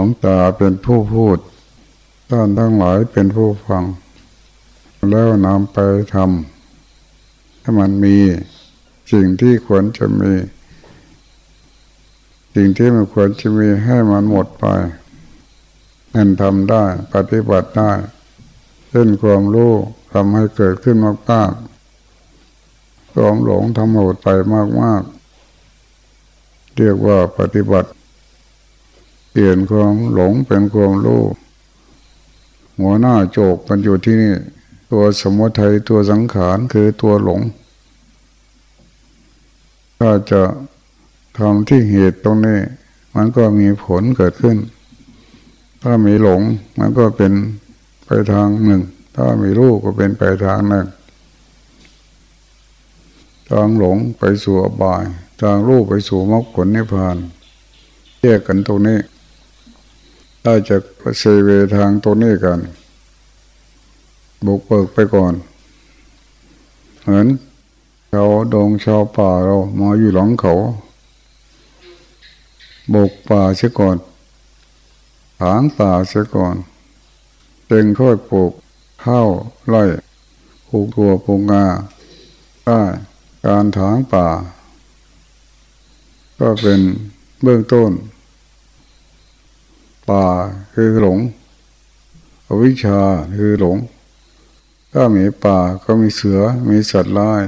ลวงตาเป็นผู้พูดท่านทั้งหลายเป็นผู้ฟัง แล้วนำไปทำให้มันมีสิ่งที่ควรจะมี สิ่งที่มันควรจะมีให้มันหมดไปนั่นทำได้ปฏิบัติได้เช่นความรู้ทำให้เกิดขึ้นมากๆความหลงทำหมดไปมากๆเรียกว่าปฏิบัติ เปลี่ยนความหลงเป็นความรู้หัวหน้าโจกมันอยู่ที่นี่ ตัวสมุทัยตัวสังขารคือตัวหลง ถ้าจะทำที่เหตุตรงนี้ มันก็มีผลเกิดขึ้น ถ้ามีหลงมันก็เป็นไปทางหนึ่ง ถ้ามีรูปก็เป็นไปทางหนึ่งทางหลงไปสู่อบาย ทางรูปไปสู่มรรคผลนิพพานแยกกันตรงนี้ ถ้จาจะเซเวทางตัวนี้กัน บุกเบิกไปก่อน เหมือนชาวดงชาวป่าเรามาอยู่หลังเขา บุกป่าเสียก่อนถางป่าเสียก่อนเต็งค่อยปลูกข้าวไร่ปลูกตัวปลูกงาได้การถางป่า ก็เป็นเบื้องต้น ป่าคือหลงอวิชชาคือหลง ถ้ามีป่าก็มีเสือมีสัตว์ร้าย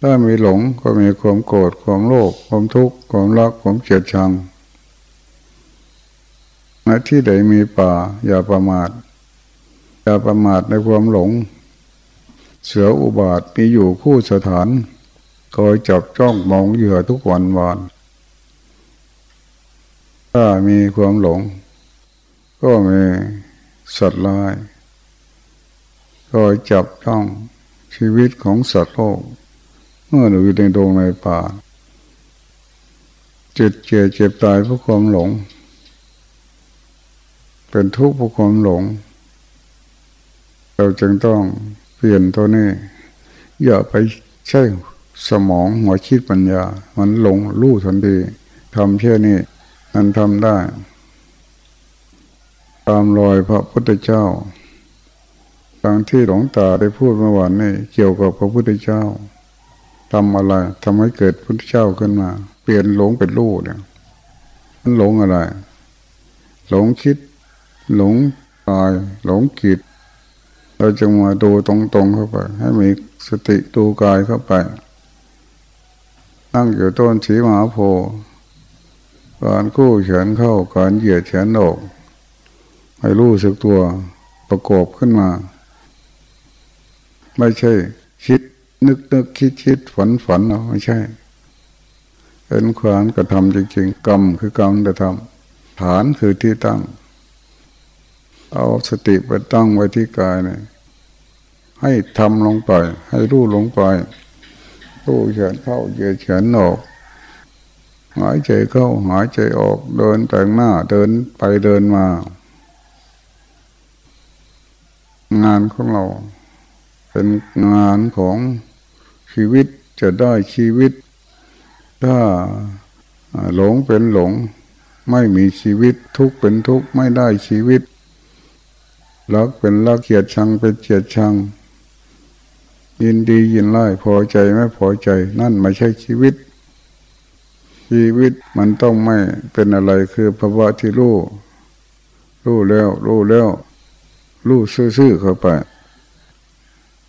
ถ้ามีหลงก็มีความโกรธความโลภความทุกข์ความรักความเกลียดชังณที่ใดมีป่า อย่าประมาทอย่าประมาทในความหลง เสืออุบาทมีอยู่คู่สถานคอยจับจ้องมองเหยื่อทุกวันวัน ถ้ามีความหลง ก็มีสัตว์ลายคอยจับจ้องชีวิตของสัตว์โลกเมื่ออยู่ในดงในป่าเจิตเจ็บเจ็บตายเพราะความหลง เป็นทุกข์เพราะความหลง เราจึงต้องเปลี่ยนตัวนี้ อย่าไปใช้สมองหัวคิดปัญญา มันหลงรู้ทันทีทำเช่นนี้ มันทำได้ ตามรอยพระพุทธเจ้าบางที่หลวงตาได้พูดเมื่อวานนี้เกี่ยวกับพระพุทธเจ้าทำอะไรทำให้เกิดพุทธเจ้าขึ้นมา เปลี่ยนหลงเป็นรูเนี่ยมันหลงอะไร หลงคิด หลงตาย หลงกิดเราจะมาดูตรงๆเข้าไป ให้มีสติดูกายเข้าไป นั่งอยู่ต้นสีมหาโพธิ์ การคู่เฉียนเข้าการเหยียดเฉียนออก ให้รู้สึกตัวประกอบขึ้นมา ไม่ใช่ คิดนึกนึกคิดคิดฝันฝันเนาะไม่ใช่เป็นความกระทำจริง ๆ กรรมคือกรรมกระทำฐานคือที่ตั้ง เอาสติไปตั้งไว้ที่กายเนี่ยให้ทำลงไป ให้รู้ลงไปรู้เฉียนเข้าเหยียดเฉียนออก หายใจเข้าหายใจออกเดินแต่งหน้าเดินไปเดินมา งานของเรา เป็นงานของชีวิตจะได้ชีวิต ถ้าหลงเป็นหลง ไม่มีชีวิตทุกเป็นทุกไม่ได้ชีวิตรักเป็นรักเกียดชังเป็นเกียดชัง ยินดียินไล่พอใจไม่พอใจ นั่นไม่ใช่ชีวิต ชีวิตมันต้องไม่เป็นอะไรคือภาวะที่รู้รู้แล้ว รู้แล้ว รู้ซื่อๆเข้าไป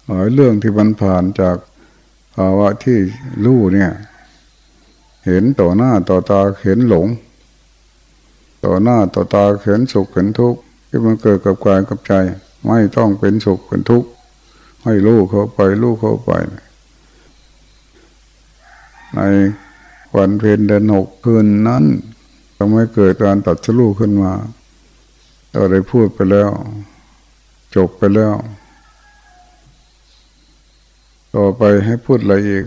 หลายเรื่องที่มันผ่านจากภาวะที่รู้เนี่ย เห็นต่อหน้าต่อตาเห็นหลง ต่อหน้าต่อตาเห็นสุขเห็นทุกข์ที่มันเกิดกับกายกับใจ ไม่ต้องเป็นสุขเป็นทุกข์ให้รู้เข้าไปรู้เข้าไป ใน วันเพ็ญเดือนหกคืนนั้นทำให้เกิดการตัดสู้ขึ้นมาเราได้พูดไปแล้ว จบไปแล้ว ต่อไปให้พูดอะไรอีก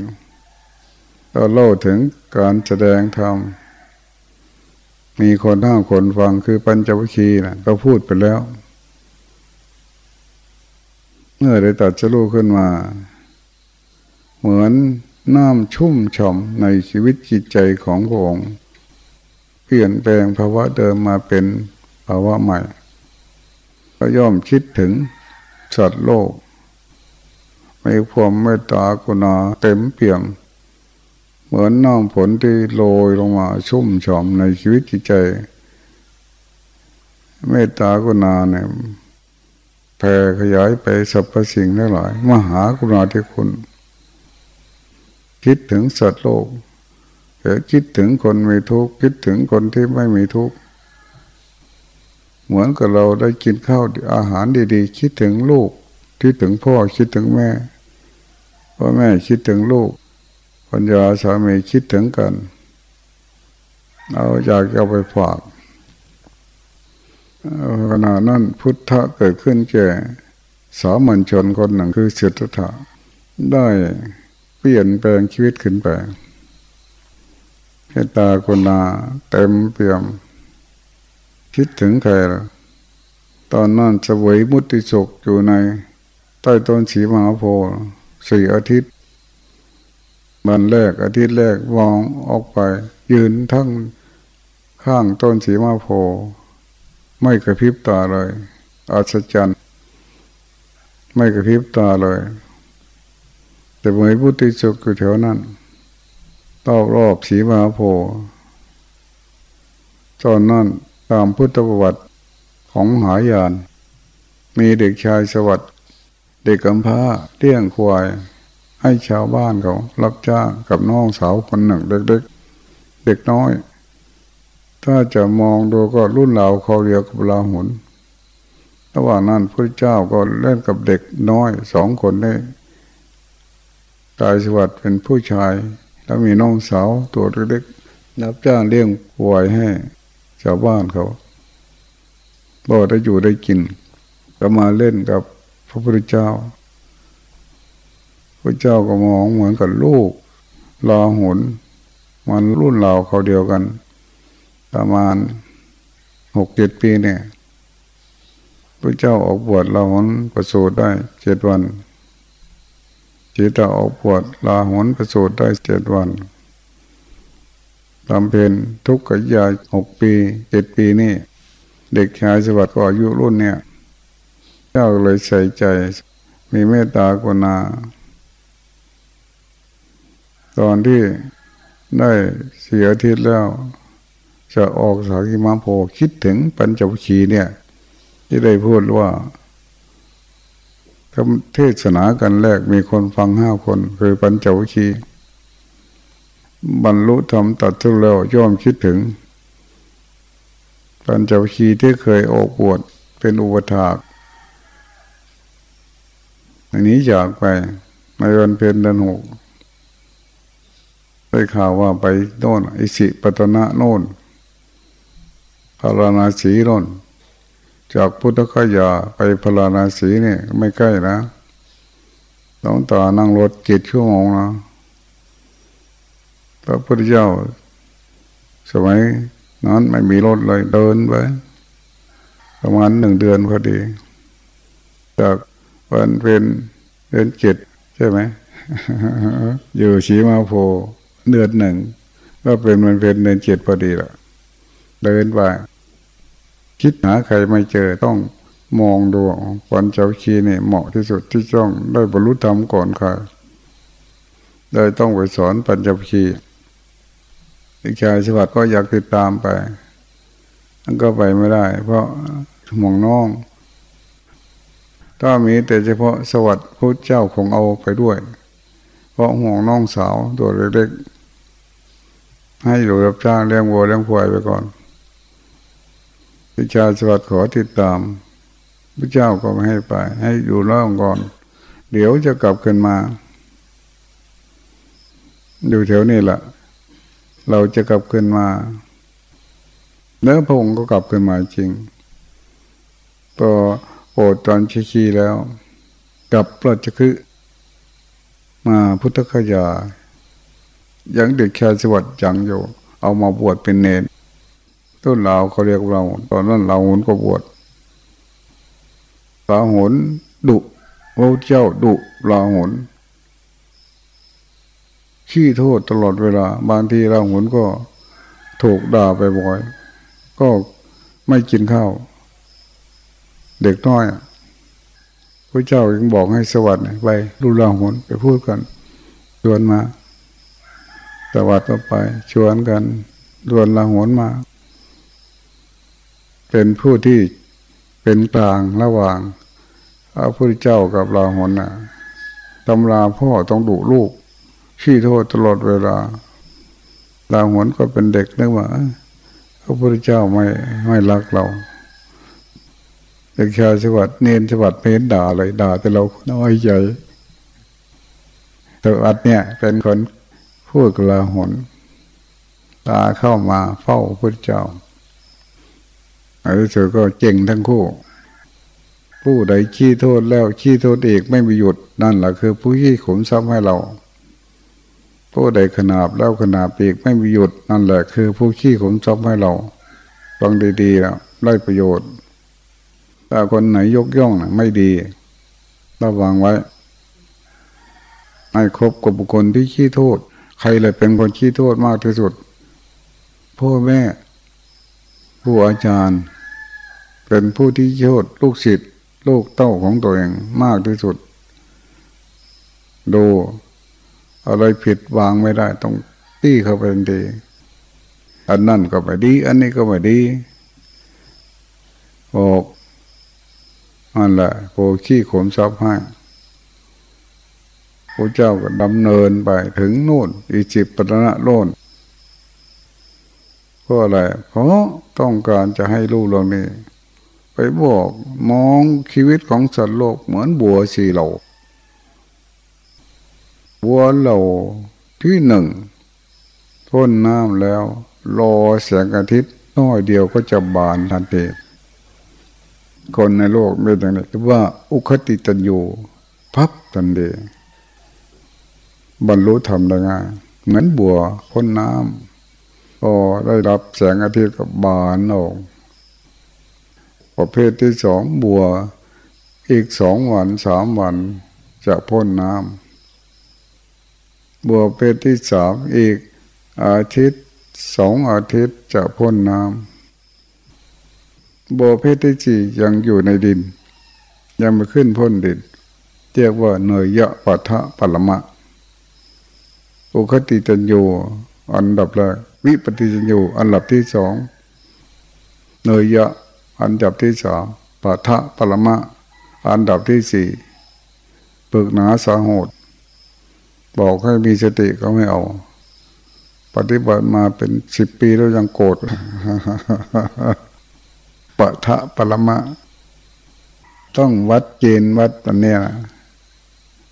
เราเล่าถึงการแสดงธรรมมีคนห้าคนฟังคือปัญจวัคคีย์นะก็พูดไปแล้ว เมื่อได้ตัดสู้ขึ้นมา เหมือน น้ำชุ่มฉ่ำในชีวิตจิตใจของพระองค์เปลี่ยนแปลงภาวะเดิมมาเป็นภาวะใหม่ ก็ย่อมคิดถึงสัตว์โลกมีความเมตตากรุณาเต็มเปี่ยม เหมือนน้ำฝนที่โรยลงมาชุ่มฉ่ำในชีวิตจิตใจ เมตตากรุณาเนี่ยแผ่ขยายไปสรรพสิ่งทั้งหลาย มหากรุณาธิคุณ คิดถึงสัตว์โลกคิดถึงคนมีทุกข์คิดถึงคนที่ไม่มีทุกข์เหมือนกับเราได้กินข้าวอาหารดีๆ คิดถึงลูก คิดถึงพ่อคิดถึงแม่พ่อแม่คิดถึงลูกปัญญาสามีคิดถึงกันเอาอยากเอาไปฝากขณะนั้นพุทธะเกิดขึ้นแก่สามัญชนคนหนึ่งคือเสตถะได้ ปลี่ยนแปลงชีวิตขึ้นไปเห้ตาคนนาเต็มเปี่ยม คิดถึงใครล่ะตอนนั้นสวยมุติสุขอยู่ใน ใต้ต้นสีมหาโพธิ์สี่อาทิตย์วันแรกอาทิตย์แรกวองออกไป ยืนทั้งข้างต้นสีมหาโพธิ์ไม่กระพริบตาเลยอัศจรรย์ไม่กระพริบตาเลย แต่เหมยพุทธิสุขอยู่แถวนั้นรอบรอบสีมาโพตอนนั้นตามพุทธประวัติของหายาน มีเด็กชายสวัสดิ์เด็กกำพร้าเลี้ยงควาย ให้ชาวบ้านเขา รับจ้างกับน้องสาวคนหนึ่งเด็กๆ เด็กน้อย ถ้าจะมองดูก็รุ่นเหล่าเขาเรียกกับลาหุนระหว่างนั้นพระเจ้าก็เล่นกับเด็กน้อยสองคนได้ ตายสวัสดิ์เป็นผู้ชาย แล้วมีน้องสาวตัวเล็กๆรับจ้างเลี้ยงควยให้ชาวบ้านเขาบ่ได้อยู่ได้กิน ก็มาเล่นกับพระพุทธเจ้า พระเจ้าก็มองเหมือนกับลูกลาหุนมันรุ่นเราเขาเดียวกัน ประมาณหกเจ็ดปีเนี่ย พระเจ้าออกบวชลาหนประสูติได้เจ็ดวัน จีตาออกบวชลาหนประสูติได้เจ็ดวันลำเพนทุกขยาหกปีเจ็ดปีนี่ เด็กชายสวัสดิ์ก็อายุรุ่นเนี่ย เจ้าเลยใส่ใจ มีเมตตากรุณา ตอนที่ได้เสียทิศแล้ว จะออกสากิมาโพคิดถึงปัญจวัคคีเนี่ย ที่ได้พูดว่า ทำเทศนากันแรกมีคนฟังห้าคน คือปัญจวัคคีย์บรรลุธรรมตัดทุแล้วย่อมคิดถึง ปัญจวัคคีย์ที่เคยออกบวชเป็นอุปถากอันนี้อยากไปในวันเพ็ญเดือนหกได้ข่าวว่าไปโน่นอิสิปตนะโน่นพาราณาสีนน จากพุทธคยาไปพาราณาสีนี่ไม่ใกล้นะต้องต่อนั่งรถเจ็ดชั่วโมงนะพระพุทธเจ้า สมัยนั้นไม่มีรถเลยเดินไปประมาณหนึ่งเดือนพอดี จากวันเป็นเดือนเจ็ดใช่ไหมอยู่ชีมาโพเดือนหนึ่งก็เป็นมันเป็นเดือนเจ็ดพอดีละเดินไป คิดหาใครไม่เจอต้องมองดูวันเจ้าชีนี่ยเหมาะที่สุดที่จ้องได้บรรลุธรรมก่อนใครได้ต้องไปสอนปัญจคีอีกชายสวัสดิ์ก็อยากติดตามไปมันก็ไปไม่ได้ เพราะหมองน้องถ้ามีแต่เฉพาะสวัสดิ์พระเจ้าคงเอาไปด้วย เพราะห่วงน้องสาวตัวเล็กๆให้อยู่รับจ้างเลี้ยงวัวเลี้ยงควายไปก่อน พิชาสวัสดิ์ขอติดตามพระเจ้าก็ไม่ให้ไป ให้อยู่ร่องก่อน เดี๋ยวจะกลับขึ้นมา อยู่แถวนี้แหละเราจะกลับขึ้นมาเนื้อพงก็กลับขึ้นมาจริงพอโอดตอนชีชีแล้ว กลับปราชคือมาพุทธคยา ยังเด็กแค่สวัสดิ์ยังอยู่ เอามาบวชเป็นเนร ต้นลาวเขาเรียกเราตอนนั้นเราหุนก็บวชลาหุนดุพระเจ้าดุลาหุนขี้โทษตลอดเวลา บางทีลาหุนก็ถูกด่าไปบ่อย ก็ไม่กินข้าวเด็กน้อยพระเจ้ายังบอกให้สวัสดิ์ไปดูลาหุนไปพูดกันชวนมาสวัสดิ์ก็ไป ชวนกันดวนลาหุนมา เป็นผู้ที่เป็นกลางระหว่างพระพุทธเจ้ากับลาหนนะตำราพ่อต้องดุลูกขี้โทษตลอดเวลาลาหนก็เป็นเด็กนึกว่าพระพุทธเจ้าไม่ไม่รักเราเด็กชายสวัสดเนนสวัสดไม่เห็นด่าเลยด่า แต่เราน้อยใจแต่อัดเนี่ย เป็นคนพูดกลาหนตาเข้ามาเฝ้าพระพุทธเจ้า อันนี้เธอก็เจ๋งทั้งคู่ ผู้ใดขี้โทษแล้วขี้โทษเอกไม่มีหยุดนั่นแหละคือผู้ขี้ขมซ้ำให้เรา ผู้ใดขนาบแล้วขนาบเอกไม่มีหยุดนั่นแหละคือผู้ขี้ขมซ้ำให้เราฟังดีๆแล้วได้ประโยชน์ถ้าคนไหนยกย่องนะไม่ดีระวังไว้ให้ครบกับบุคคลที่ขี้โทษ ใครเลยเป็นคนขี้โทษมากที่สุดพ่อแม่ ผู้อาจารย์ เป็นผู้ที่โทษลูกศิษย์ลูกเต้าของตัวเองมากที่สุด ดู อะไรผิดวางไม่ได้ ต้องตี้เข้าไปทันทีอันนั่นก็ไม่ดี อันนี้ก็ไม่ดีบอกนั่นแหละโผขี้ขมซับให้พระเจ้าก็ดำเนินไปถึงนู่นอิจิปตนะโลนเพราะอะไร เพราะต้องการจะให้รู้เรื่องนี้ ไปบอกมองชีวิตของสัตว์โลกเหมือนบัวสีเหลาบัวเหลาที่หนึ่งพ่นน้ำแล้ว รอแสงอาทิตย์น้อยเดียวก็จะบานทันทีคนในโลกไม่ต่างกันว่า อุคติตันยูพับตันเดบรรลุธรรมได้ง่ายเหมือนบัวพ้นน้ำพอได้รับแสงอาทิตย์กับบานออก ประเภทที่สองบัว อีกสองวันสามวันจะพ้นน้ำบัวประเภทที่สามอีกอาทิตย์สองอาทิตย์จะพ้นน้ำบัวเพชรที่จียังอยู่ในดิน ยังไม่ขึ้นพ้นดิน เรียกว่าเนยยะปัทะปรมะอุคติจันโยอันดับแรกวิปฏิจันโยอันดับที่สองเนยยะ อันดับที่สามปัทะปรมะ อันดับที่สี่ปึกหนาสาหดบอกให้มีสติก็ไม่เอา ปฏิบัติมาเป็นสิบปีแล้วยังโกรธปะทะปรมะ ต้องวัดเกณฑ์วัดตันเนี้ย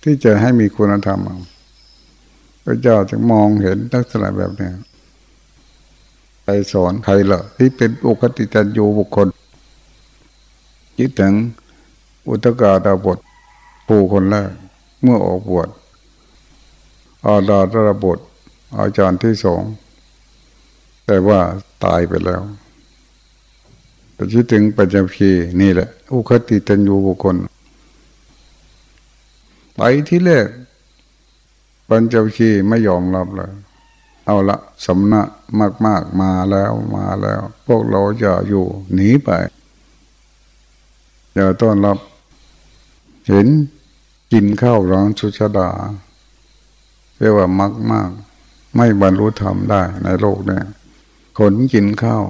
ที่จะให้มีคุณธรรมพระเจ้าจะมองเห็นลักษณะแบบนี้ใครสอนใครเหรอที่เป็นอุคติจันยูบุคคล คิดถึงอุตกาดาบทผู้คนแรก เมื่อออกบวชอาดาตระบทอาจารย์ที่สอง แต่ว่าตายไปแล้วแต่คิดถึงปัญจพีนี่แหละ อุคติตันยูบุคคล ไปที่แรกปัญจพีไม่ยอมรับเลยเอาละสำนักมาก ๆ มาแล้วมาแล้ว พวกเราจะอยู่หนีไป อย่าต้อนรับ เห็นกินข้าวร้อนชุชดาเรียกว่ามักมาก ไม่บรรลุธรรมได้ในโลกเนี่ยคนกินข้าว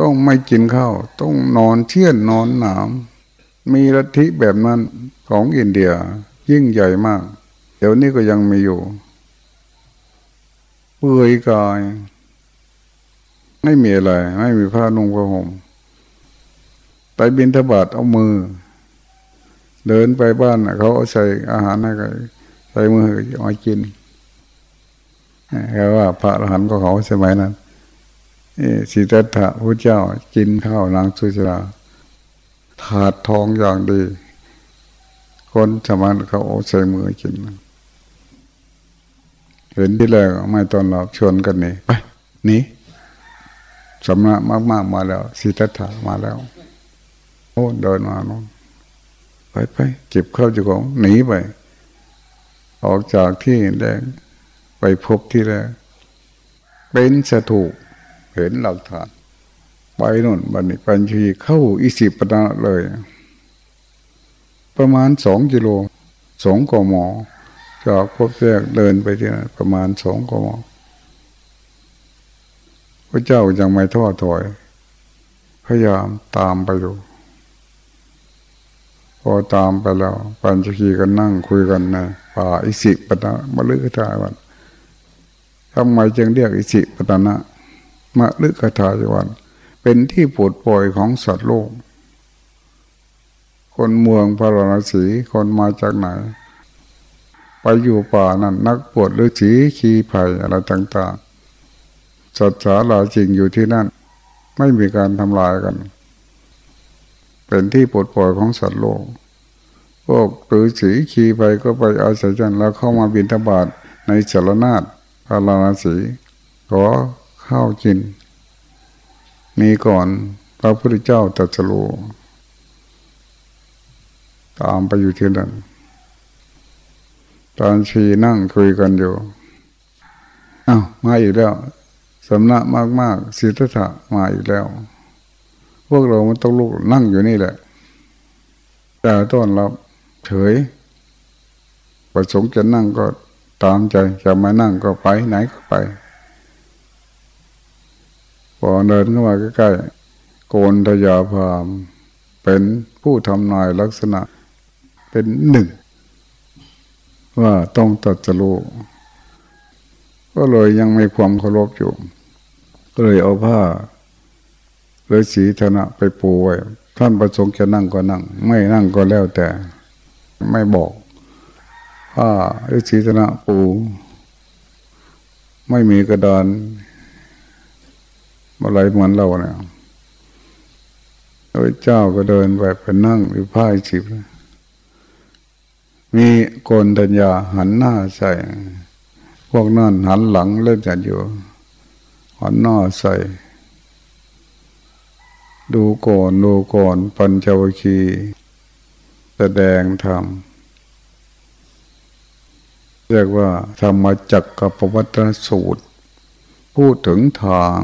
ต้องไม่กินข้าว ต้องนอนเชี่ยนนอนหนาม มีลัทธิแบบนั้นของอินเดียยิ่งใหญ่มาก เดี๋ยวนี้ก็ยังมีอยู่เปื่อยกาย ไม่มีอะไร ไม่มีผ้านุ่งผ้าห่ม ไปบินทบาทเอามือ เดินไปบ้านเขาเอาใส่อาหารให้ใส่มือมากินแค่ว่าพระอรหันต์ก็เขาสมัยนั้นสิทธัตถะพระเจ้ากินข้าวนางสุจราถาดทองอย่างดี คนสมานเขาเอาใส่มือกินเห็นที่แรกไม่ตอนเราชวนกันนี่ไปนี่สำนักมาก ๆ มาแล้วสิทธัตถะมาแล้ว โอ้เดินมาโน่นไปไปเก็บข้าวจ้าของหนีไป ออกจากที่แรกไปพบที่แรกเป็นสถูกเห็นหลักฐาน ไปนู่นบันนี้ปัญชีเข้าอิสิปนะเลย ประมาณสองกิโลสองกมจากพบแรกเดินไปที่นั่นประมาณสองกมพระเจ้ายังไม่ท้อถอย พยายามตามไปดู อตามไปแล้ว ปัญจคีก็นั่งคุยกันนะป่าอิสิปนะมะลึกทายวันทำไมจึงเรียกอิสิปตนะมะลึกทายวันเป็นที่ปวดปล่อยของสัตว์โลก คนเมืองพระราศีคนมาจากไหน ไปอยู่ป่านั่นนักปวดฤาษีขีไผ่อะไรต่างๆสัตว์สาลาจริงอยู่ที่นั่น ไม่มีการทำลายกัน เป็นที่ปวดปล่อยของสัตว์โลก พวกฤาษีขี่ไปก็ไปอาศัยจันแล้วเข้ามาบินทบาทในสารนาฏพาราณสีขอข้าวกิน มีก่อนพระพุทธเจ้าตรัสรู้ตามไปอยู่ที่นั่นตอนชีนั่งคุยกันอยู่อา้าวมาอีกแล้วสำนักมาก ๆสิทธะมาอีกแล้ว พวกเรามันต้องลุกนั่งอยู่นี่แหละ แต่ต้นรับเฉย ประสงค์จะนั่งก็ตามใจจะม่นั่งก็ไปไหนก็ไป พอเดินเข้ามาใกล้ๆโกนทยาพามเป็นผู้ทำนายลักษณะเป็นหนึ่ง ว่าต้องตัดจะรู้ก็เลยยังไม่ความเคารพอยู่ ก็เลยเอาผ้า เลยสีธนะไปปูไว้ท่านประสงค์จะนั่งก็นั่ง ไม่นั่งก็แล้วแต่ไม่บอกผ้าฤาษีธนะปูไม่มีกระดานอะไรเหมือนเราเนี่ยพระเจ้าก็เดินไปไปนั่งหรือผ้าจิบมีโกนดัญญาหันหน้าใส่ พวกนั่นหันหลังเล่นกันอยู่ หันหน้าใส่ ดูก่อนดูก่อนปัญจวัคคีแสดงธรรมเรียกว่าธรรมจักกับปวัตนสูตร พูดถึงทาง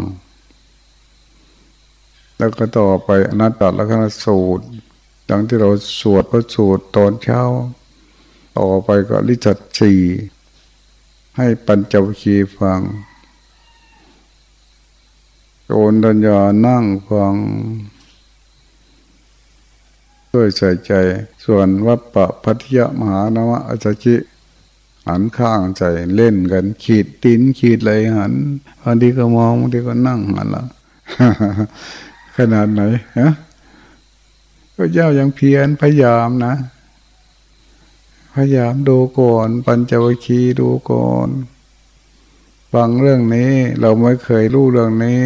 แล้วก็ต่อไปอนัตตลักษณสูตรดังที่เราสวดพระสูตรตอนเช้า ต่อไปก็ลิจัดสีให้ปัญจวคีฟัง โอนดัญญานั่งฟังด้วยใส่ใจ ส่วนวัปปะพัทยมหานวะอจจิหันข้างใจเล่นกัน ขีดตินขีดเลยหันบางทีก็มองบางทีก็นั่งหันละขนาดไหนฮะก็เจ้ายังเพียรพยายามนะ พยายามดูก่อน ปัญจวัคคีย์ดูก่อน ฟังเรื่องนี้เราไม่เคยรู้เรื่องนี้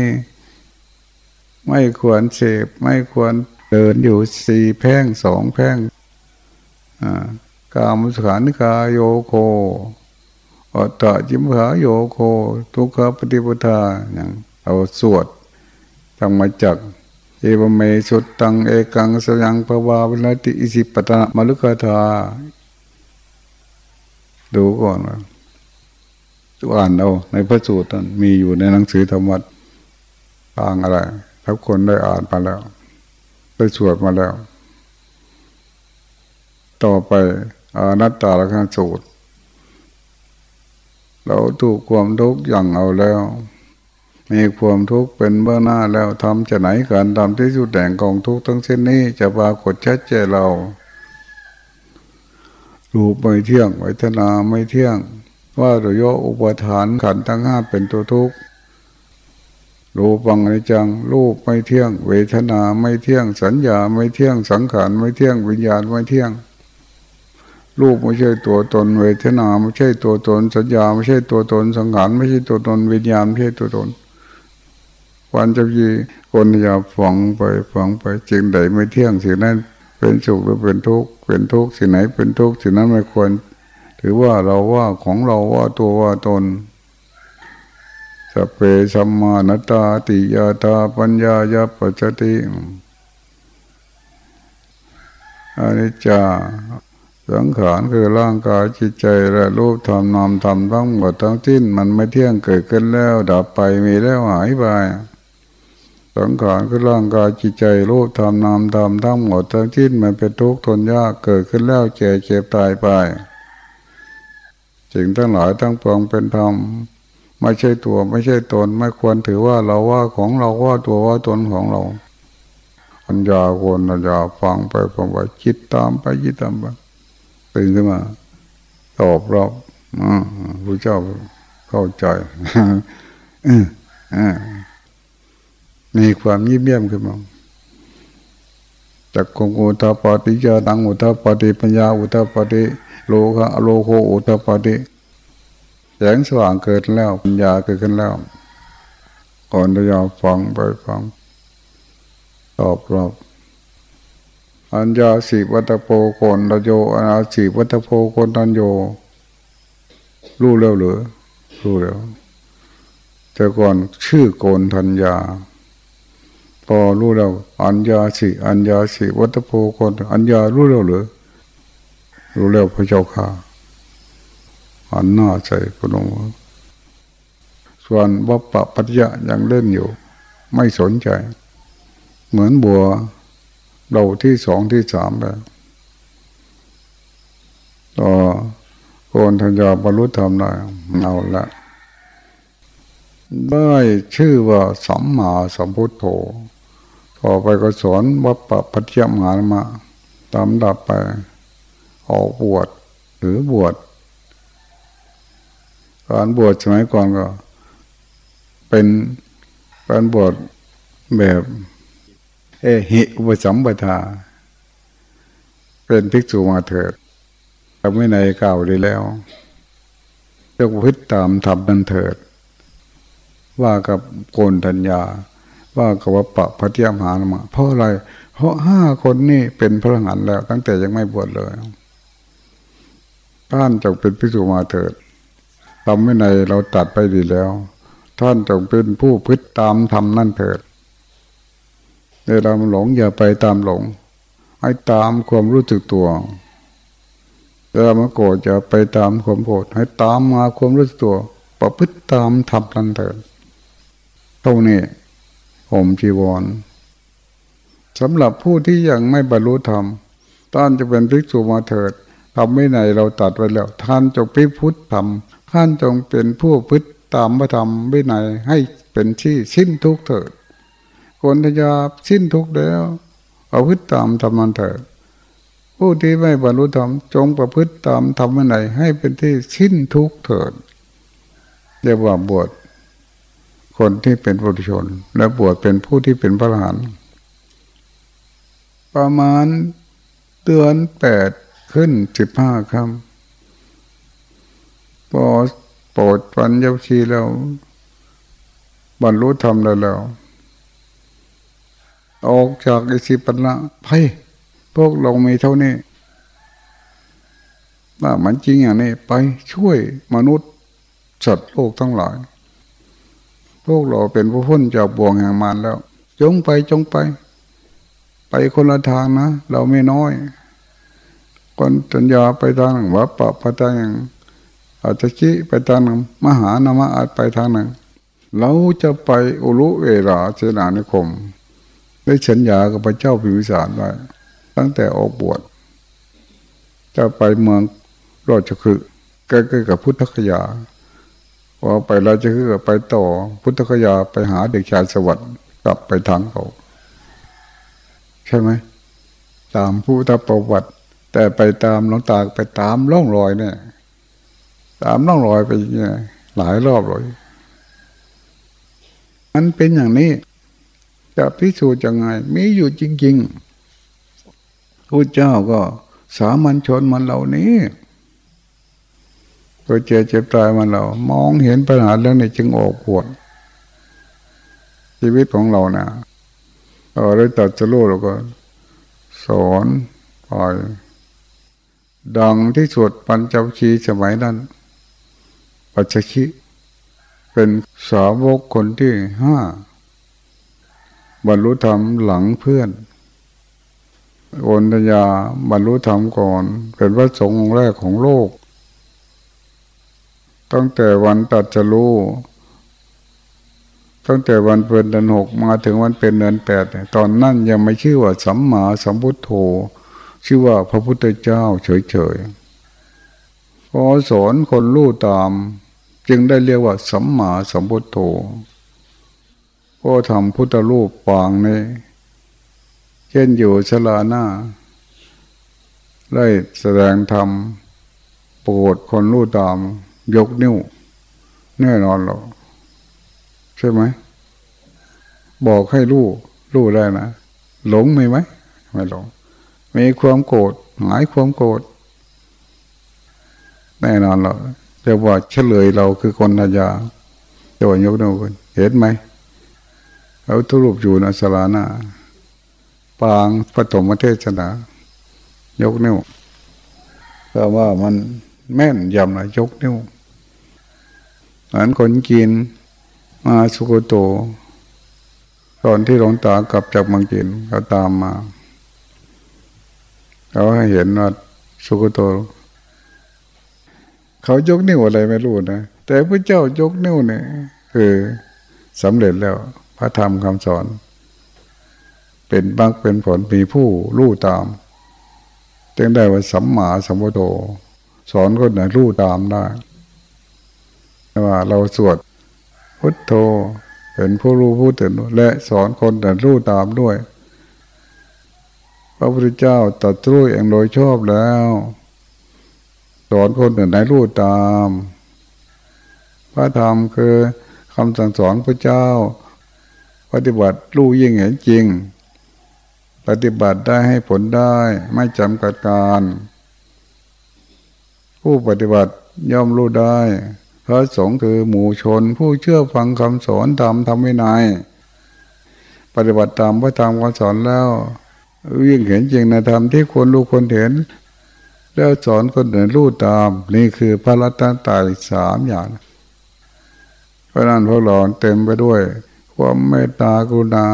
ไม่ควรเสพไม่ควรเดินอยู่สี่แพ่งสองแพ่งกามสขานิกาโยโคอัตตะจิมหาโยโค ทุกขปฏิปทาอย่างเอาสวดทำมาจากเอวเมสุดตังเอกังสยังภาวาวิลติอิสิปตะมลุกธาดูก่อนว่า อ่านเอาในพระสูตรนั้นมีอยู่ในหนังสือธรรมะต่างอะไรทุกคนได้อ่านมาแล้วได้สวดมาแล้ว ต่อไปอนัตตาละขันสูตร เราถูกความทุกข์อย่างเอาแล้ว มีความทุกข์เป็นเบื้องหน้าแล้วทำจะไหนกันทำที่สุดแห่งกองทุกข์ทั้งเส้นนี้จะปรากฏชัดเจนเรารูปไม่เที่ยงไวทนาไม่เที่ยง ว่าโดยโยอุปทานขันทั้งห้าเป็นตัวทุกข์รูปังในจังรูปไม่เที่ยง เวทนาไม่เที่ยง สัญญาไม่เที่ยง สังขารไม่เที่ยง วิญญาณไม่เที่ยง รูปไม่ใช่ตัวตน เวทนาไม่ใช่ตัวตน สัญญาไม่ใช่ตัวตน สังขารไม่ใช่ตัวตน วิญญาณไม่ใช่ตัวตนวันจะยีคนอย่าฝังไปฝังไปจริงใดไม่เที่ยงสิ่งนั้นเป็นสุขหรือเป็นทุกข์เป็นทุกข์สิ่งไหนเป็นทุกข์สิ่งนั้นไม่ควร ถือว่าเราว่าของเราว่าตัวว่าตนสเปสัมมานตาติยาตาปัญญายาปัจติอนนี้จะสังขารคือร่างกายจิตใจและรูปธรรมนามธรรมทั้งหมดทั้งสิ้นมันไม่เที่ยงเกิดขึ้นแล้ว ดับไปมีแล้วหายไปสังขารคือร่างกายจิตใจรูปธรรมนามธรรมทั้งหมดทั้งสิ้นมันเป็นทุกข์ทนยากเกิดขึ้นแล้วเจ็บเจ็บตายไป สิ่งทั้งหลายทั้งปวงเป็นธรรมไม่ใช่ตัวไม่ใช่ตน ไม่ควรถือว่าเราว่าของเราว่าตัวว่าตนของเราปัญญาคนปัญญาฟังไปฟังไปคิดตามไปคิดตามไปตื่นขึ้นมา ตอบเรับพระเจ้าเข้าใจมีความยิ้มเยี่ยมขึ้นมาจากคงอุตาปฏิจานังอุตาปฏิปัญญาอุตาปฏิ โลกะโลโคอุตปาปฏิแสงสว่างเกิดแล้วปัญญาเกิดขึ้นแล้ว ก่อนจะยอมฟังไปฟัง ตอบรับอัญญาสีวัตโพโคนตโยอัญญาสีวัตโพโคนตันโย รู้แล้วหรือรู้แล้วแต่ก่อนชื่อโกนทัญญา พอรู้แล้ว อัญญาสีอัญญาสีวัตโพโคนอัญญารู้แล้วหรือ รู้แล้วพระเจ้าค่ะอันหน้าใจพนมส่วนวัปปะปัญญายังเล่นอยู่ ไม่สนใจ เหมือนบัวเราที่สองที่สามแล้วต่อโกนทัญญาบรรลุธรรมได้เอาละได้ชื่อว่าสัมมาสัมพุทโธต่อไปก็สอนวัปปะปัญญามหามาตามดับไป ออกบวชหรือบวชการบวชสมัยก่อนก็ เป็นการบวชแบบ เอหิอุปสัมปทา เป็นภิกษุมาเถิดทำไม่ในเก่าดีแล้วจ้าพิตามทำนันเถิด ว่ากับโกนธัญญา ว่ากับว่าปะพระเทียมหานมาเพราะอะไร เพราะห้าคนนี่เป็นพระหันแล้ว ตั้งแต่ยังไม่บวชเลย ท่านจงเป็นภิกษุมาเถิดทำไม่ในเราตัดไปดีแล้ว ท่านจงเป็นผู้พึตตามทำนั่นเถิดเวลาหลงอย่าไปตามหลง ให้ตามความรู้สึกตัวเวลามาโกรธอย่าไปตามความโกรธให้ตามมาความรู้สึกตัว ประพฤติตามทำนั่นเถิดเท่านี้ผมจีวรสำหรับผู้ที่ยังไม่บรรลุธรรมท่านจะเป็นภิกษุมาเถิด ทำไม่ไหนเราตัดไว้แล้ว ท่านจงพิพุทธธรรมท่านจงเป็นผู้พึ่ตามพระธรรมวินัยให้เป็นที่สิ้นทุกเถิดคนทยาสิ้นทุกแล้วเอาพึ่ตามธรรมันเถิดผู้ที่ไม่บรรลุธรรมจงประพฤติตามธรรมวินัยให้เป็นที่สิ้นทุกเถิดเรียกว่าบวชคนที่เป็นบุตรชน และบวชเป็นผู้ที่เป็นพระอรหันต์ประมาณเดือนแปด ขึ้นสิบห้าคำพอโปรดปัญญาชีแล้ว บรรลุธรรมแล้วแล้ว ออกจากอิสิปัญละไปพวกเรามีเท่านี้ว่ามันจริงอย่างนี้ไปช่วยมนุษย์สัตว์โลกทั้งหลาย พวกเราเป็นผู้พ้นจากบ่วงแห่งมารแล้ว จงไปจงไป ไปคนละทางนะ เราไม่น้อย คนจัญญาไปทางนั่งวัปปะพะทางอาจจะชี้ไปทางหนึ่งมหานามะอาจไปทางหนึ่งเราจะไปอุลุเวราเสนานิคม ได้ฉันยากับพระเจ้าพิวิสารไว้ตั้งแต่ออกบวชจะไปเมืองรอดจะคือใกล้ๆกับพุทธคยาพอไปราจะคือไปต่อพุทธคยาไปหาเด็กชายสวัสดิ์กลับไปทางเขา ใช่ไหม ตามผู้ทัประวัติ แต่ไปตามหลวงตาไปตามล่องรอยเนี่ย ตามน้องรอยไปหลายรอบเลยมันเป็นอย่างนี้ จะพิสูจน์ยังไงมีอยู่จริงๆพระเจ้าก็สามัญชนมันเหล่านี้ตัวเจ็บเจ็บตายมันเรา มองเห็นปัญหาเรื่องนี้จึงออกปวดชีวิตของเรานะเราได้ตัดจะรู้เราก็ สอนปล่อย ดังที่สุดปัญจวคีสมัยนั้น ปัจฉิเป็นสาวกคนที่ห้าบรรลุธรรมหลังเพื่อนโอนทยาบรรลุธรรมก่อน เป็นพระสงฆ์แรกของโลก ตั้งแต่วันตัดจะรู้ตั้งแต่วันเพ็ญเดือนหกมาถึงวันเป็นเดือนแปดตอนนั้นยังไม่ชื่อว่าสัมมาสัมพุทโธ ชื่อว่าพระพุทธเจ้าเฉยๆพอสอนคนรู้ตาม จึงได้เรียกว่าสัมมาสัมพุทโธก็ทำพุทธรูปปางในเช่นอยู่ชลาหน้า ได้แสดงธรรมโปรดคนรู้ตาม ยกนิ้ว แน่นอนหรอใช่ไหม บอกให้รู้รู้ได้นะ หลงมีไหม ไม่หลง มีความโกรธหายความโกรธแน่นอนเราจะว่าเฉลยเราคือคนทยาจะว่ายกนิ้วกันเห็นไหมเอาทุรุปอยู่ในสลานาปางปฐมเทศนายกนิ้วแต่ว่ามันแม่นยำนะยกนิ้วเหมือนคนกินมาสุโกโต ตอนที่หลวงตากลับจากมังกินเขาตามมา เขาให้เห็นว่าสุโกโต เขายกนิ้วอะไรไม่รู้นะ แต่พระเจ้ายกนิ้วเนี่ยคือสำเร็จแล้ว พระธรรมคำสอน เป็นบักเป็นผลมีผู้รู้ตาม จึงได้ว่าสัมมาสัมพุทโธสอนคนไหนรู้ตามได้ว่าเราสวดพุทโธเป็นผู้รู้ผู้ตื่นและสอนคนแต่รู้ตามด้วย พระพุทธเจ้าตัดรู้เองโดยชอบแล้วสอนคนอื่นให้รู้ตาม พระธรรมคือคำสั่งสอนพระเจ้า ปฏิบัติรู้ยิ่งเห็นจริง ปฏิบัติได้ให้ผลได้ไม่จำกัดการ ผู้ปฏิบัติย่อมรู้ได้พระสงฆ์คือหมู่ชน ผู้เชื่อฟังคำสอนตามธรรมวินัยปฏิบัติตามพระธรรมคำสอนแล้ว วิ่งเห็นจริงในธรรมที่คนรู้คนเห็น แล้วสอนคนอื่นรู้ตาม นี่คือพระรัตนตรัยสามอย่าง เพราะนั้นพวกเราเต็มไปด้วย ความเมตตากรุณา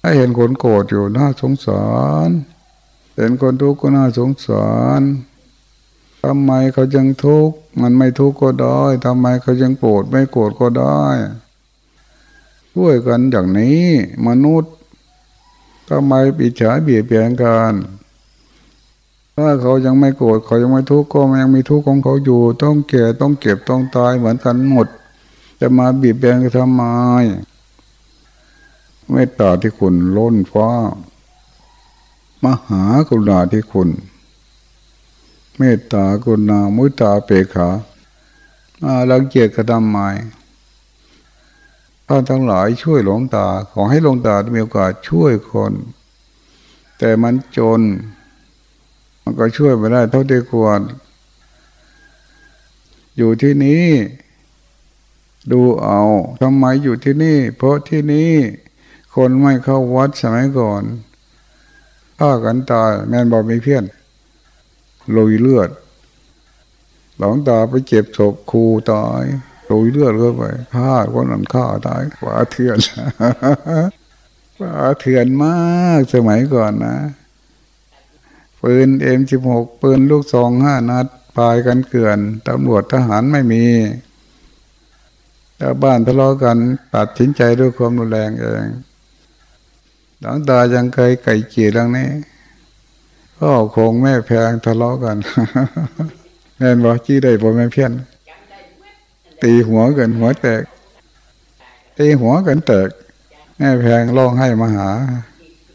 ถ้าเห็นคนโกรธอยู่น่าสงสารเห็นคนทุกข์ก็น่าสงสารทำไมเขายังทุกข์มันไม่ทุกข์ก็ได้ทำไมเขายังโกรธไม่โกรธก็ได้ช่วยกันอย่างนี้ มนุษย์ ทำไมปิจฉาเบียดเบียนกันถ้าเขายังไม่โกรธเขายังไม่ทุกข์ก็ยังมีทุกข์ของเขาอยู่ ต้องแก่ต้องเก็บต้องตายเหมือนกันหมด จะมาบีบเบียนกันทำไมเมตตาที่คุณล้นฟ้ามหากรุณาที่คุณ เมตตากรุณามุตาเปขาอาลังเกียจกระทำหม ท่านทั้งหลายช่วยหลวงตา ขอให้หลวงตามีโอกาสช่วยคน แต่มันจน มันก็ช่วยไม่ได้เท่าที่ควร อยู่ที่นี้ ดูเอาทำไมอยู่ที่นี่ เพราะที่นี้คนไม่เข้าวัดสมัยก่อนฆ่ากันตายแม่นบอกมีเพี้ยนลุยเลือด หลวงตาไปเจ็บศพครูตาย ลุยเลือดเข้าไปฆ่าคนนั้นฆ่าตายป่าเถื่อนป่าเถื่อนมากสมัยก่อนนะปืนเอ็มสิบหกปืนลูกซองห้านัดปลายกันเกลื่อนตำรวจทหารไม่มีแต่บ้านทะเลาะกันตัดสินใจด้วยความรุนแรงเองหลังตายังเคยไก่เกี่ยเรื่องนี้พ่อคงแม่แพงทะเลาะกันแม่บอกจี้ได้บ่แม่เพี้ยน ตีหัวกันหัวแตก ตีหัวกันแตกแม่แพงร้องให้มาหา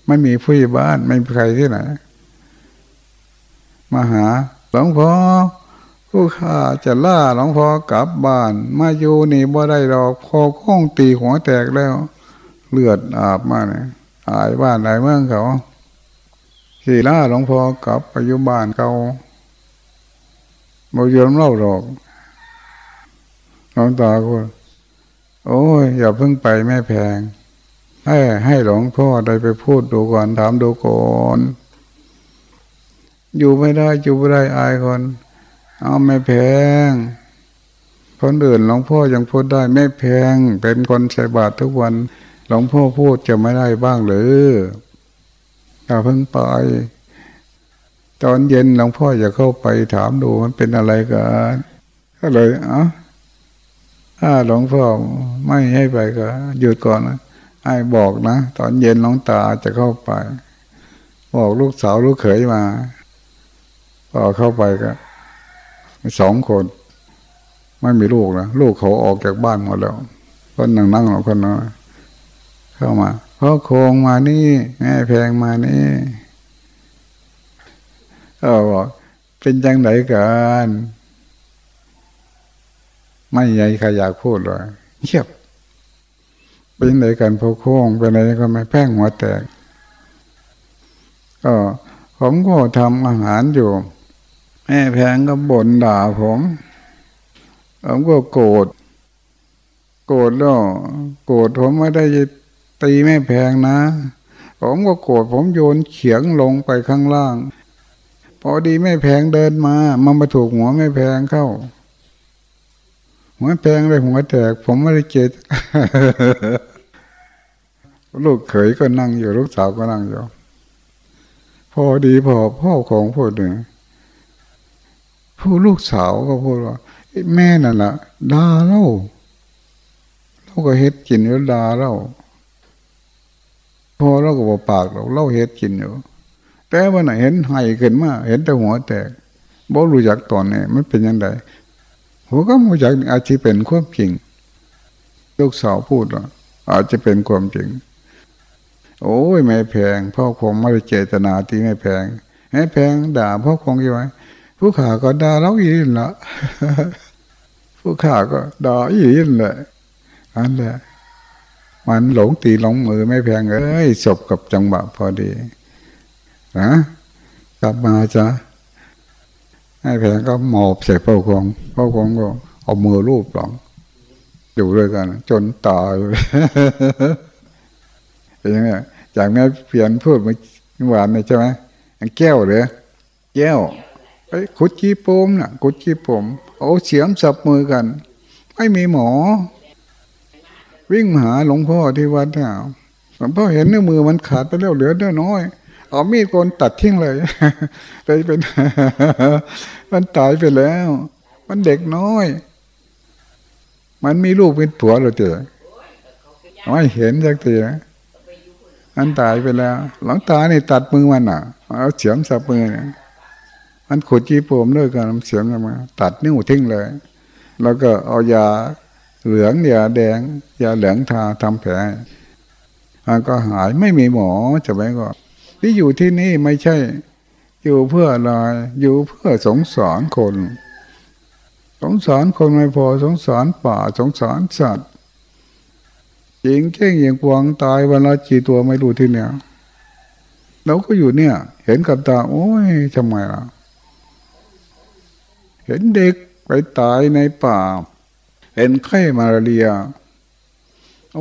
ไม่มีผู้บ้านไม่มีใครที่ไหนมาหาหลวงพ่อผู้ข้าจะล่าหลวงพ่อกลับบ้าน มาอยู่นี่บ่ได้ดอกพอข้องตีหัวแตกแล้ว เลือดอาบมาเนี่ยอายบ้านอายเมืองเขาขี่ล่าหลวงพ่อกลับไปอยู่บ้านเขาบ่ยอมเล่าหรอก หลวงตาก็โอ้ยอย่าเพิ่งไปแม่แพง ให้ให้หลวงพ่อได้ไปพูดดูก่อนถามดูก่อนอยู่ไม่ได้อยู่ไม่ได้อายคน เอาแม่แพงคนอื่นหลวงพ่อยังพูดได้แม่แพง เป็นคนใส่บาตรทุกวันหลวงพ่อพูดจะไม่ได้บ้างหรืออย่าเพิ่งไปตอนเย็นหลวงพ่อจะเข้าไปถามดูมันเป็นอะไรกันก็เลยอะ ถ้าหลวงพ่อไม่ให้ไปก็หยุดก่อนนะไอ้บอกนะ ตอนเย็นหลวงตาจะเข้าไป บอกลูกสาวลูกเขยมาพอเข้าไปก็สองคน ไม่มีลูกนะลูกเขาออกจากบ้านหมดแล้วคนนั่งนั่งหรอคนน้อยเข้ามาพ่อโคงมานี่แม่แพงมานี่เออบอกเป็นจังไหนกัน ไม่ใหญ่ใครอยากพูดเลยเงียบเป็นไหนกันพอโค้งเป็นไหนก็ไม่แป้งหัวแตกก็ผมก็ทำอาหารอยู่แม่แพงก็บ่นด่าผม ผมก็โกรธโกรธแล้วโกรธผมไม่ได้ตีแม่แพงนะ ผมก็โกรธผมโยนเขียงลงไปข้างล่าง พอดีแม่แพงเดินมา มันมาถูกหัวแม่แพงเข้า หัวแพงเลยหัวแตก ผมไม่ได้เจ็บลูกเขยก็นั่งอยู่ลูกสาวก็นั่งอยู่พอดีพอพ่อของพูดหนึ่งผู้ลูกสาวก็พูดว่าแม่นั่นละด่าเล่าเราก็เฮ็ดกินแล้วด่าเล่าพอเราก็บอกปากเราเล่าเฮ็ดกินอยู่ แต่วันไหนเห็นไห้ขึ้นมา เห็นแต่หัวแตกบ่รู้จักตอนนี้มันเป็นยังไง หัวก็รู้จักอาจจะเป็นความจริง ลูกสาวพูดว่าอาจจะเป็นความจริง โอ้ยไม่แพงพ่อคงไม่ได้เจตนาที่ไม่แพงไม่แพงด่าพ่อคงยังไงผู้ขาก็ด่าเราอีกละผู้ขาก็ด่าอีกเลยอันแหละมันหลงตีหลงมือไม่แพงเอ้ยจบกับจังหวะพอดีนะกลับมาจ้ะ ให้แพงก็หมอบใส่พ่อคงพ่อคงก็เอามือรูปหลังอยู่ด้วยกัน จนตายอย่างเงี้ยจากแม่เปลี่ยนพูดเมื่อวานนี่ใช่ไหมแก้วเลยแก้วไปขุดจีปมน่ะขุดจีปมเอาเสียมสับมือกัน ไม่มีหมอ วิ่งหาหลวงพ่อที่วัดเนี่ยหลวงพ่อเห็นเนื้อมือมันขาดไปแล้วเหลือเนื้อน้อย เอามีดโกนตัดทิ้งเลยเลยเป็น มันตายไปแล้ว มันเด็กน้อย มันมีลูกเป็นผัวหรือเจอไม่เห็นสักทีมันตายไปแล้ว หลังตาเนี่ตัดมือมันอะ เอาเฉียมสับมือเนี่ยมันขุดจีปมด้วยกันเสียงมา ตัดนิ้วทิ้งเลย แล้วก็เอายาเหลืองยาแดงยาเหลืองทาทำแผลมันก็หายไม่มีหมอจะไปก็ ที่อยู่ที่นี่ไม่ใช่ อยู่เพื่ออะไรอยู่เพื่อสงสารคน สงสารคนไม่พอสงสารป่าสงสารสัตว์ยิงเก่งยิงกวางตายวันละกี่ตัวไม่รู้ที่เนี่ยเราก็อยู่เนี่ย เห็นกับตา โอ้ยทำไมล่ะ เห็นเด็กไปตายในป่า เห็นไข้มาเรีย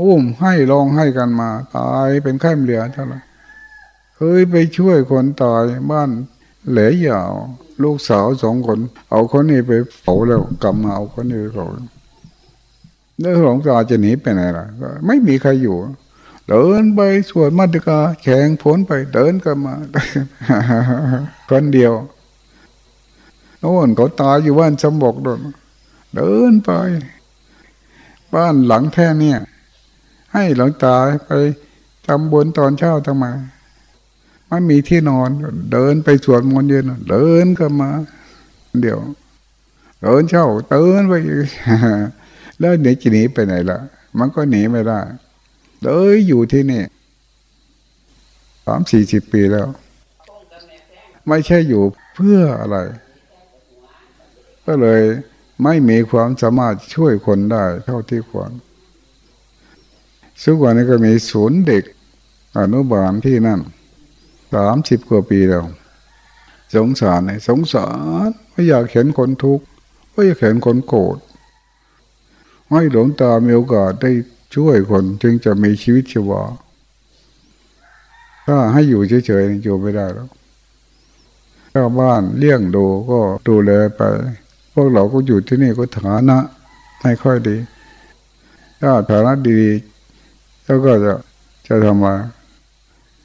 อุ้มให้ลองให้กันมา ตายเป็นไข้มาเรียเท่าไหร่ เคยไปช่วยคนตายบ้านเหลยยาว ลูกสาวสองคน เอาคนนี้ไปเผาแล้วกลับมาเอาคนนี้ไปเผาเนื้อหลงตาจะหนีไปไหนล่ะไม่มีใครอยู่ เดินไปสวดมัตติกาแข่งผลไปเดินกันมาคนเดียวโน่นเขาตายอยู่บ้านสมบกโดนเดินไป บ้านหลังแค่เนี่ย ให้หลังตาไปทำบุญตอนเช้าทำไม ไมันมีที่นอน เดินไปสวดมนต์เย็นเดินก็มา เดี๋ยว เดินเช้าเดินไปแล้วเดี๋ยวจะหนีไปไหนล่ะ มันก็หนีไม่ได้เลยอยู่ที่นี่สามสี่สิบปีแล้ว ไม่ใช่อยู่เพื่ออะไร ก็เลยไม่มีความสามารถช่วยคนได้ เท่าที่ควรสุกวันนี้ก็มีศูนย์เด็กอนุบาลที่นั่น สามสิบกว่าปีแล้ว สงสารสงสารไม่อยากเห็นคนทุกข์ไม่อยากเห็นคนโกรธให้หลวงตามีโอกาสได้ช่วยคนจึงจะมีชีวิตชีวาถ้าให้อยู่เฉยๆอยู่ไม่ได้แล้วถ้าบ้านเลี้ยงดูก็ดูแลไป พวกเราก็อยู่ที่นี่ก็ฐานะไม่ค่อยดี ถ้าฐานะดีแล้วก็จะจะทำมา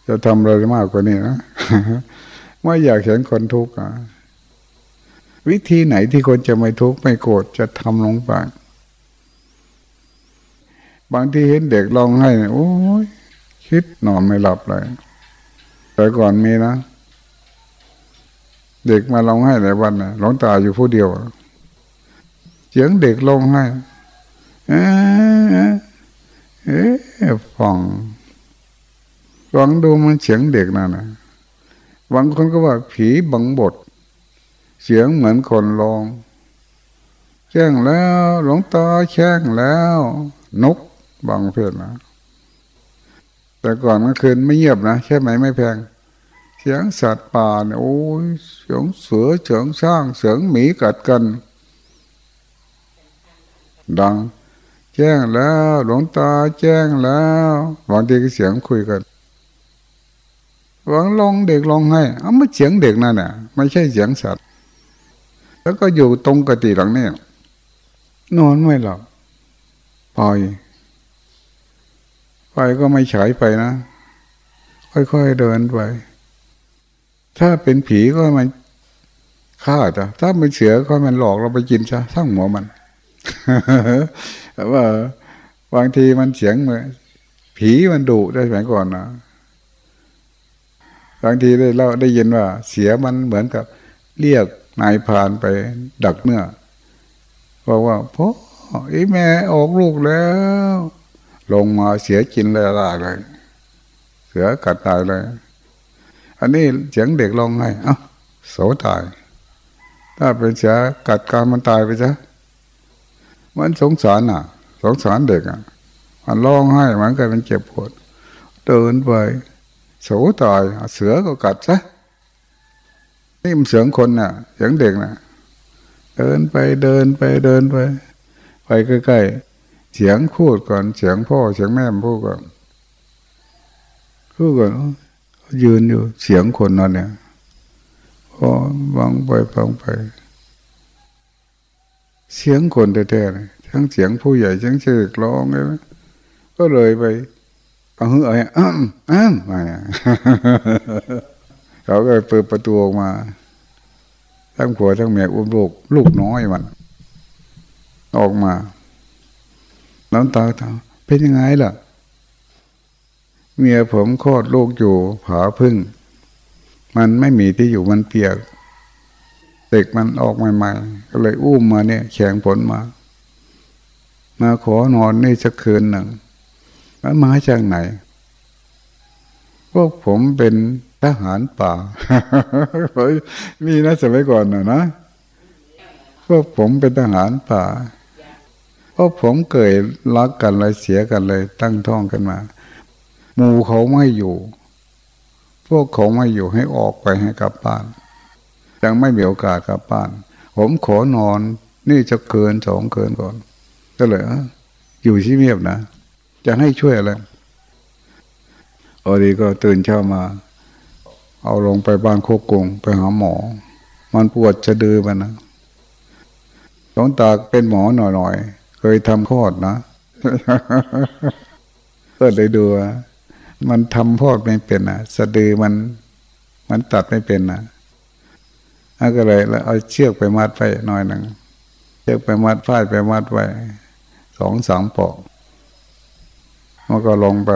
จะทำอะไรมากกว่านี้นะไม่อยากเห็นคนทุกข์วิธีไหนที่คนจะไม่ทุกข์ไม่โกรธจะทำลงไปบางทีเห็นเด็กร้องไห้โอ้ยคิดนอนไม่หลับเลย แต่ก่อนมีนะเด็กมาร้องไห้หลายวันนะหลงตาอยู่ผู้เดียวเสียงเด็กร้องไห้เอ๊ะฟัง ฟังดูมันเสียงเด็กนั่นนะบางคนก็ว่าผีบังบท เสียงเหมือนคนร้องแช่งแล้วหลงตาแช่งแล้ว นกบางเพศนะแต่ก่อนเมื่อคืนไม่เงียบนะใช่ไหมไม่แพง เสียงสัตว์ป่าเนี่ยโอ้ยเสียงเสือเสียงสร้างเสียงหมีกัดกัน ดัง แจ้งแล้ว หลวงตาแจ้งแล้วบางทีก็เสียงคุยกัน หวังลองเด็กลองให้เอาไม่เสียงเด็กนั่นน่ะ ไม่ใช่เสียงสัตว์ แล้วก็อยู่ตรงกติหลังนี่นอนไม่หลับปล่อยไฟก็ไม่ฉายไปนะ ค่อยๆเดินไป ถ้าเป็นผีก็มันฆ่าจ้ะถ้าเป็นเสือก็มันหลอกเราไปกินซะทั้งหัวมันแต่ว่าบางทีมันเสียงเหมือนผีมันดุได้สมัยก่อนนะ บางทีได้เราได้ยินว่า เสียมันเหมือนกับเรียกนายพานไปดักเนื้อบอกว่าพ่อไอ้แม่ออกลูกแล้ว ลงมาเสียกินเลยละเลย เสือกัดตายเลย อันนี้เสียงเด็กร้องไห้เอ้าโสตาย ถ้าเป็นเสือกัดการมันตายไปซะมันสงสารอะ สงสารเด็กอะ มันร้องไห้มันก็เป็นเจ็บปวดเดินไป โสตายเสือก็กัดซะนี่มันเสือคนน่ะเสียงเด็กน่ะ เดินไปเดินไปเดินไป ไปใกล้ๆเสียงพูดก่อนเสียงพ่อเสียงแม่พูดก่อนพูดก่อนยืนอยู่เสียงคนนั่นเนี่ยพอฟังไปฟังไป เสียงคนแท้ๆเลยทั้งเสียงผู้ใหญ่ทั้งเสียงร้องเลยก็เลยไป เอาหื้ออะไรอ้ามอ้ามมาเขาก็เปิดประตูออกมา ทั้งผัวทั้งเมียอุ้มลูกลูกน้อยมัน ออกมา น้ำตาถามเป็นยังไงล่ะ เมียผมคลอดลูกอยู่ผาพึ่ง มันไม่มีที่อยู่มันเปียกเด็กมันออกใหม่ๆก็เลยอุ้มมาเนี่ยแข่งผลมา มาขอนอนนี่สักคืนหนึ่ง แล้วมาจากไหน พวกผมเป็นทหารป่า มีนะสมัยก่อนนะนะ พวกผมเป็นทหารป่าพราะผมเกิดรักกันเลยเสียกันเลย ตั้งท้องกันมาหมู่เขาไม่อยู่ พวกเขาไม่อยู่ให้ออกไปให้กลับบ้าน ยังไม่มีโอกาสกลับบ้าน ผมขอนอน นี่จะเกินสองเกินก่อน ก็เลยอยู่ที่เงียบนะ จะให้ช่วยอะไรอดีก็ตื่นเช้ามา เอาลงไปบ้านโคกงไปหาหมอ มันปวดจะดือมันนะหลวงตาเป็นหมอหน่อยๆ เคยทำคลอดนะก็เลยดูมันทำคลอดไม่เป็นอะสะดือมัน มันตัดไม่เป็นนะก็เลยแล้วเอาเชือกไปมัดไปหน่อยหนึ่งเชือกไปมัดฝ้ายไปมัดไว้สองสามปอก มันก็ลงไป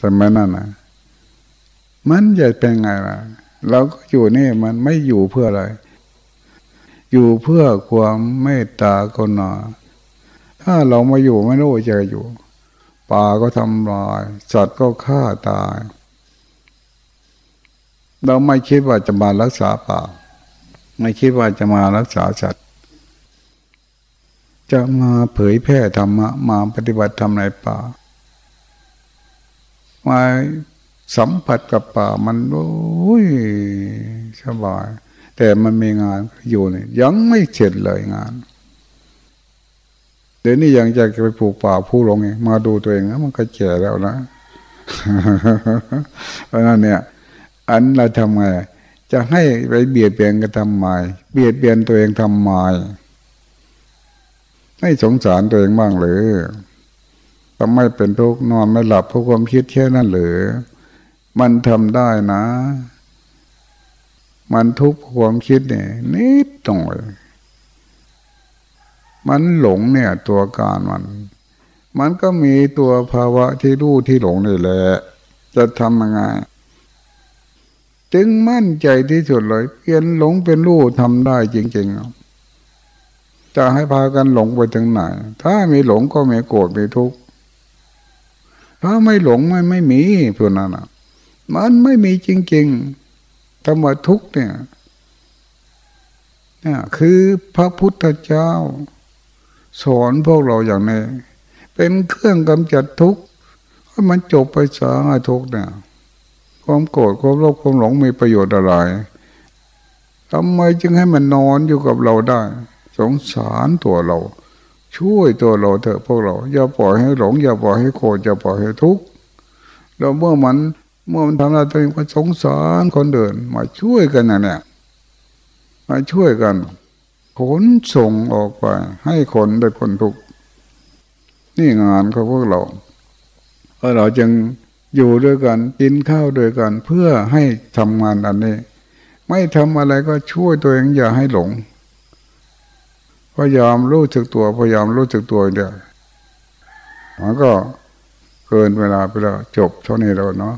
สมัยนั้นนะมันจะเป็นไงล่ะ เราก็อยู่นี่มันไม่อยู่เพื่ออะไร อยู่เพื่อความเมตตากรุณาถ้าเรามาอยู่ไม่รู้จะอยู่ ป่าก็ทำลายสัตว์ก็ฆ่าตาย เราไม่คิดว่าจะมารักษาป่า ไม่คิดว่าจะมารักษาสัตว์ จะมาเผยแพร่ธรรมะมาปฏิบัติธรรมในป่า มาสัมผัสกับป่ามันโอ้ยสบาย แต่มันมีงานอยู่เนี่ยยังไม่เสร็จเลยงาน เดี๋ยวนี้ยังจะไปผูกป่าผู้ลงไงมาดูตัวเองนะมันก็แก่แล้วนะเพราะนั้นเนี่ย อันเราทำไงจะให้ไปเบียดเบียนกันทำไมเบียดเบียนตัวเองทำไมไม่สงสารตัวเองบ้างหรือ ทำไม่เป็นทุกข์นอนไม่หลับเพราะความคิดแค่นั้นหรือ มันทำได้นะ มันทุกข์ความคิดเนี่ยนิดหน่อยมันหลงเนี่ยตัวการมัน มันก็มีตัวภาวะที่รู้ที่หลงนี่แหละจะทำยังไงจึงมั่นใจที่สุดเลยเปลี่ยนหลงเป็นรู้ทำได้จริงๆจะให้พากันหลงไปถึงไหน ถ้ามีหลงก็มีโกรธมีทุกข์ ถ้าไม่หลงไม่ไม่มีพวกนั้นอะ มันไม่มีจริงๆธรรมทุกเนี่ยนี่คือพระพุทธเจ้า สอนพวกเราอย่างนี้ เป็นเครื่องกำจัดทุกข์ให้มันจบไปสาทุกเนี่ยความโกรธความโลภความหลงมีประโยชน์อะไรทำไมจึงให้มันนอนอยู่กับเราได้ สงสารตัวเรา ช่วยตัวเราเถอะพวกเรา อย่าปล่อยให้หลง อย่าปล่อยให้โกรธอย่าปล่อยให้ทุกข์เราเมื่อมันเมื่อมันทำอะไรตัวเองก็สงสารคนเดินมาช่วยกันนะเนี่ยมาช่วยกันขนส่งออกไป ให้คนได้คนทุกข์นี่งานของพวกเราเพราะเราจึงอยู่ด้วยกันกินข้าวด้วยกันเพื่อให้ทำงานอันนี้ ไม่ทำอะไรก็ช่วยตัวเองอย่าให้หลง พยายามรู้จักตัวพยายามรู้จักตัวเดียวมันก็เกินเวลาไปแล้วจบเท่านี้แล้วเนาะ